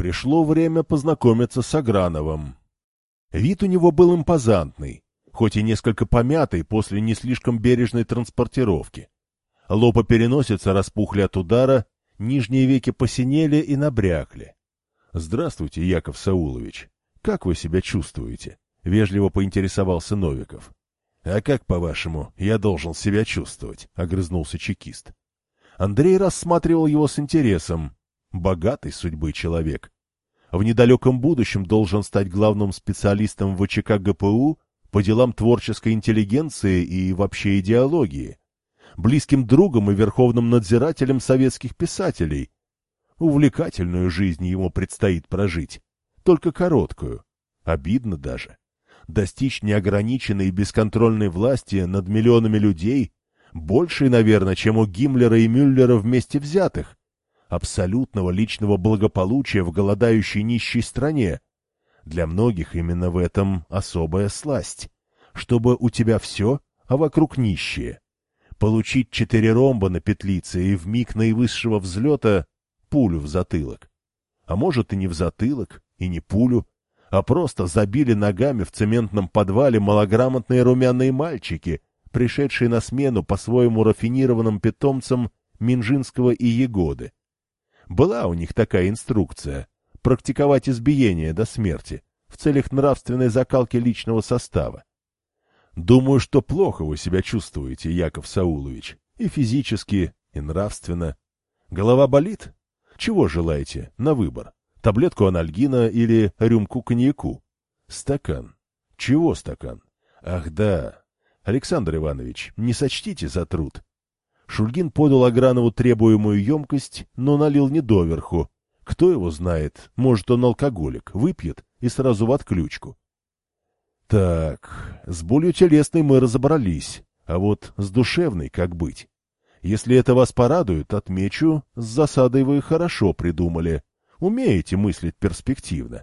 Пришло время познакомиться с Аграновым. Вид у него был импозантный, хоть и несколько помятый после не слишком бережной транспортировки. Лоб и переносица распухли от удара, нижние веки посинели и набрякли. — Здравствуйте, Яков Саулович. Как вы себя чувствуете? — вежливо поинтересовался Новиков. — А как, по-вашему, я должен себя чувствовать? — огрызнулся чекист. Андрей рассматривал его с интересом. Богатый судьбы человек. В недалеком будущем должен стать главным специалистом ВЧК ГПУ по делам творческой интеллигенции и вообще идеологии, близким другом и верховным надзирателем советских писателей. Увлекательную жизнь ему предстоит прожить, только короткую, обидно даже. Достичь неограниченной и бесконтрольной власти над миллионами людей, большей, наверное, чем у Гиммлера и Мюллера вместе взятых, абсолютного личного благополучия в голодающей нищей стране, для многих именно в этом особая сласть. Чтобы у тебя все, а вокруг нищие. Получить четыре ромба на петлице и в миг наивысшего взлета пулю в затылок. А может и не в затылок, и не пулю, а просто забили ногами в цементном подвале малограмотные румяные мальчики, пришедшие на смену по-своему рафинированным питомцам Минжинского и Егоды. Была у них такая инструкция практиковать избиение до смерти в целях нравственной закалки личного состава. Думаю, что плохо вы себя чувствуете, Яков Саулович, и физически, и нравственно. Голова болит? Чего желаете на выбор? Таблетку анальгина или рюмку коньяку? Стакан. Чего стакан? Ах да. Александр Иванович, не сочтите за труд. Шульгин подал Агранову требуемую емкость, но налил не доверху, кто его знает, может, он алкоголик, выпьет и сразу в отключку. Так, с болью телесной мы разобрались, а вот с душевной как быть? Если это вас порадует, отмечу, с засадой вы хорошо придумали. Умеете мыслить перспективно.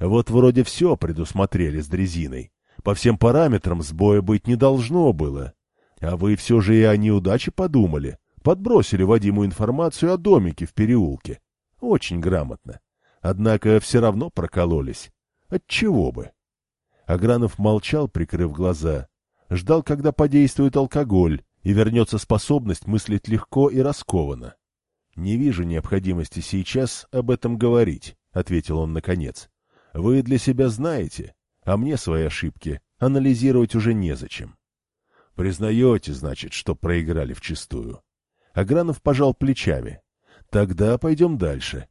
Вот вроде все предусмотрели с дрезиной. По всем параметрам сбоя быть не должно было. А вы все же и о неудаче подумали. Подбросили Вадиму информацию о домике в переулке. Очень грамотно. Однако все равно прокололись. Отчего бы? Агранов молчал, прикрыв глаза. Ждал, когда подействует алкоголь, и вернется способность мыслить легко и раскованно. — Не вижу необходимости сейчас об этом говорить, — ответил он наконец. — Вы для себя знаете, а мне свои ошибки анализировать уже незачем. — Признаете, значит, что проиграли вчистую. Агранов пожал плечами. Тогда пойдем дальше.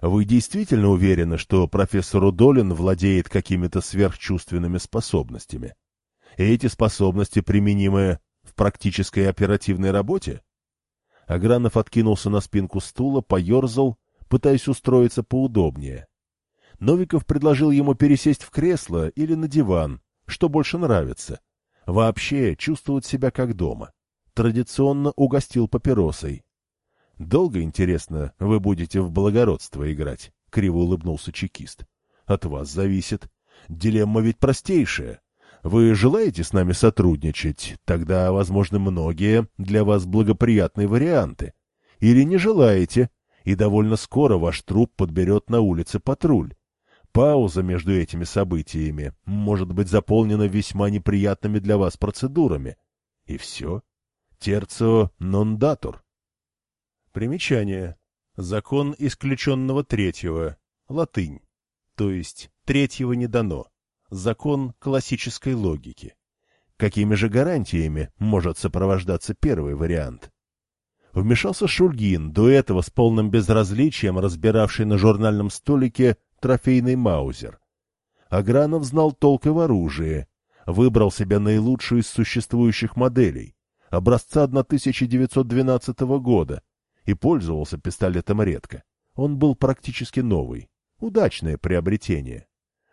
Вы действительно уверены, что профессор Удолин владеет какими-то сверхчувственными способностями? И эти способности применимы в практической оперативной работе? Агранов откинулся на спинку стула, поерзал, пытаясь устроиться поудобнее. Новиков предложил ему пересесть в кресло или на диван, что больше нравится. Вообще чувствовать себя как дома. Традиционно угостил папиросой. — Долго, интересно, вы будете в благородство играть? — криво улыбнулся чекист. — От вас зависит. Дилемма ведь простейшая. Вы желаете с нами сотрудничать? Тогда, возможно, многие для вас благоприятные варианты. Или не желаете, и довольно скоро ваш труп подберет на улице патруль. Пауза между этими событиями может быть заполнена весьма неприятными для вас процедурами. И все. Терцио нон датур. Примечание. Закон исключенного третьего. Латынь. То есть третьего не дано. Закон классической логики. Какими же гарантиями может сопровождаться первый вариант? Вмешался Шульгин, до этого с полным безразличием разбиравший на журнальном столике трофейный маузер. Агранов знал толк и в оружии, выбрал себе наилучшую из существующих моделей, образца 1912 года, и пользовался пистолетом редко. Он был практически новый. Удачное приобретение.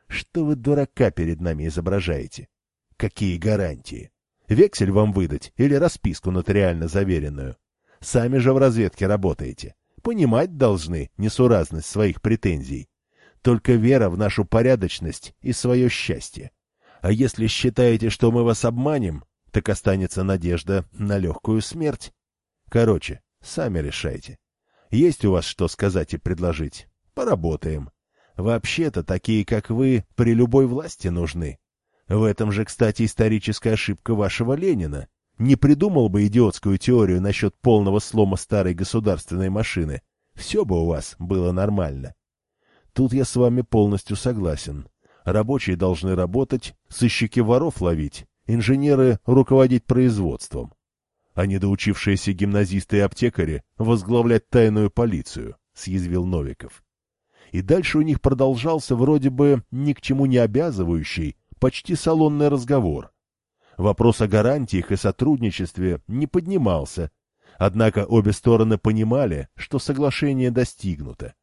Что вы дурака перед нами изображаете? Какие гарантии? Вексель вам выдать или расписку нотариально заверенную? Сами же в разведке работаете. Понимать должны несуразность своих претензий. Только вера в нашу порядочность и свое счастье. А если считаете, что мы вас обманем, так останется надежда на легкую смерть. Короче, Сами решайте. Есть у вас что сказать и предложить? Поработаем. Вообще-то такие, как вы, при любой власти нужны. В этом же, кстати, историческая ошибка вашего Ленина. Не придумал бы идиотскую теорию насчет полного слома старой государственной машины. Все бы у вас было нормально. Тут я с вами полностью согласен. Рабочие должны работать, сыщики воров ловить, инженеры руководить производством. А недоучившиеся гимназисты и аптекари возглавлять тайную полицию, съязвил Новиков. И дальше у них продолжался вроде бы ни к чему не обязывающий, почти салонный разговор. Вопрос о гарантиях и сотрудничестве не поднимался, однако обе стороны понимали, что соглашение достигнуто.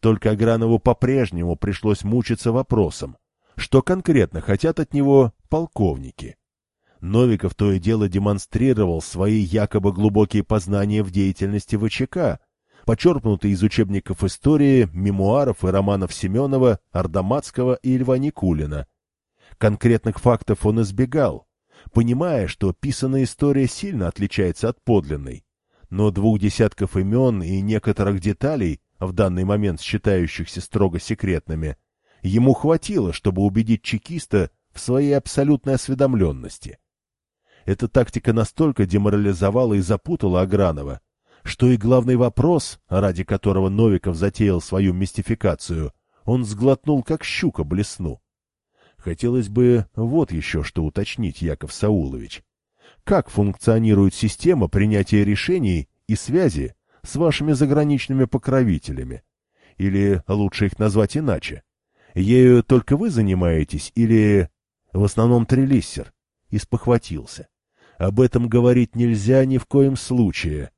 Только Агранову по-прежнему пришлось мучиться вопросом, что конкретно хотят от него полковники. Новиков то и дело демонстрировал свои якобы глубокие познания в деятельности ВЧК, почерпнутые из учебников истории, мемуаров и романов Семенова, Ардаматского и Льва Никулина. Конкретных фактов он избегал, понимая, что писанная история сильно отличается от подлинной. Но двух десятков имен и некоторых деталей, в данный момент считающихся строго секретными, ему хватило, чтобы убедить чекиста в своей абсолютной осведомленности. Эта тактика настолько деморализовала и запутала Агранова, что и главный вопрос, ради которого Новиков затеял свою мистификацию, он сглотнул, как щука блесну. Хотелось бы вот еще что уточнить, Яков Саулович. Как функционирует система принятия решений и связи с вашими заграничными покровителями? Или лучше их назвать иначе? Ею только вы занимаетесь или... В основном Трелиссер. Испохватился. Об этом говорить нельзя ни в коем случае.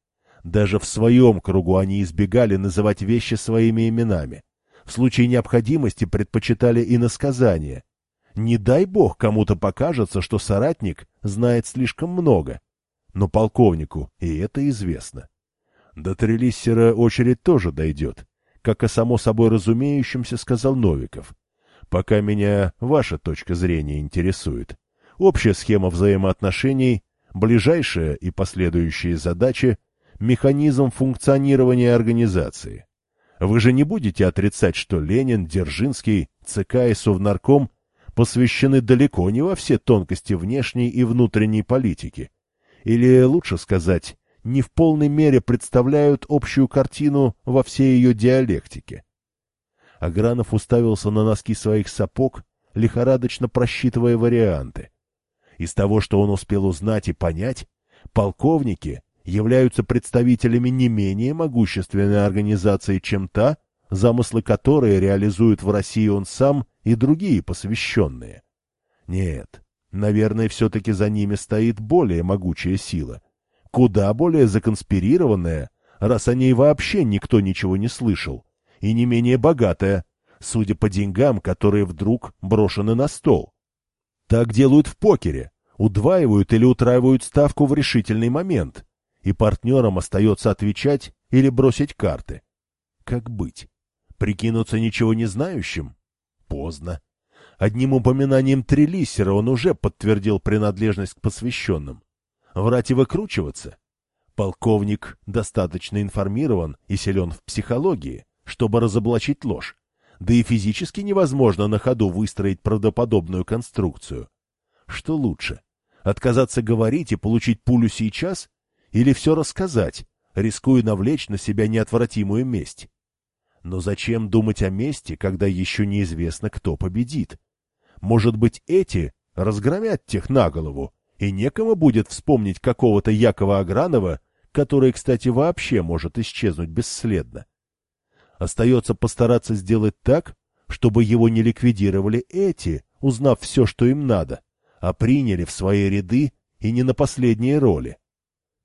Даже в своем кругу они избегали называть вещи своими именами. В случае необходимости предпочитали иносказания. Не дай бог кому-то покажется, что соратник знает слишком много. Но полковнику и это известно. До Трелиссера очередь тоже дойдет, как и само собой разумеющимся сказал Новиков. Пока меня ваша точка зрения интересует. Общая схема взаимоотношений, ближайшая и последующие задачи, механизм функционирования организации. Вы же не будете отрицать, что Ленин, Дзержинский, ЦК и Совнарком посвящены далеко не во все тонкости внешней и внутренней политики. Или, лучше сказать, не в полной мере представляют общую картину во всей ее диалектике. Агранов уставился на носки своих сапог, лихорадочно просчитывая варианты. Из того, что он успел узнать и понять, полковники являются представителями не менее могущественной организации, чем та, замыслы которой реализует в России он сам и другие посвященные. Нет, наверное, все-таки за ними стоит более могучая сила, куда более законспирированная, раз о ней вообще никто ничего не слышал, и не менее богатая, судя по деньгам, которые вдруг брошены на стол. Так делают в покере, удваивают или утраивают ставку в решительный момент, и партнерам остается отвечать или бросить карты. Как быть? Прикинуться ничего не знающим? Поздно. Одним упоминанием Трелиссера он уже подтвердил принадлежность к посвященным. Врать и выкручиваться? Полковник достаточно информирован и силен в психологии, чтобы разоблачить ложь. Да и физически невозможно на ходу выстроить правдоподобную конструкцию. Что лучше? Отказаться говорить и получить пулю сейчас? Или все рассказать, рискуя навлечь на себя неотвратимую месть? Но зачем думать о мести, когда еще неизвестно, кто победит? Может быть, эти разгромят тех на голову, и некому будет вспомнить какого-то Якова Агранова, который, кстати, вообще может исчезнуть бесследно. Остается постараться сделать так, чтобы его не ликвидировали эти, узнав все, что им надо, а приняли в свои ряды и не на последние роли.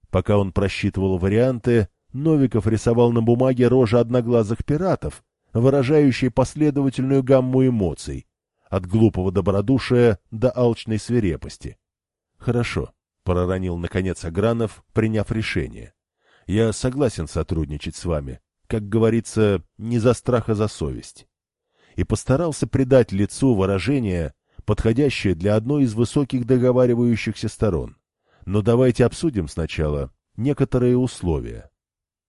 Пока он просчитывал варианты, Новиков рисовал на бумаге рожи одноглазых пиратов, выражающие последовательную гамму эмоций, от глупого добродушия до алчной свирепости. — Хорошо, — проронил наконец Агранов, приняв решение. — Я согласен сотрудничать с вами, как говорится, не за страх, а за совесть. И постарался придать лицу выражение, подходящее для одной из высоких договаривающихся сторон. Но давайте обсудим сначала некоторые условия.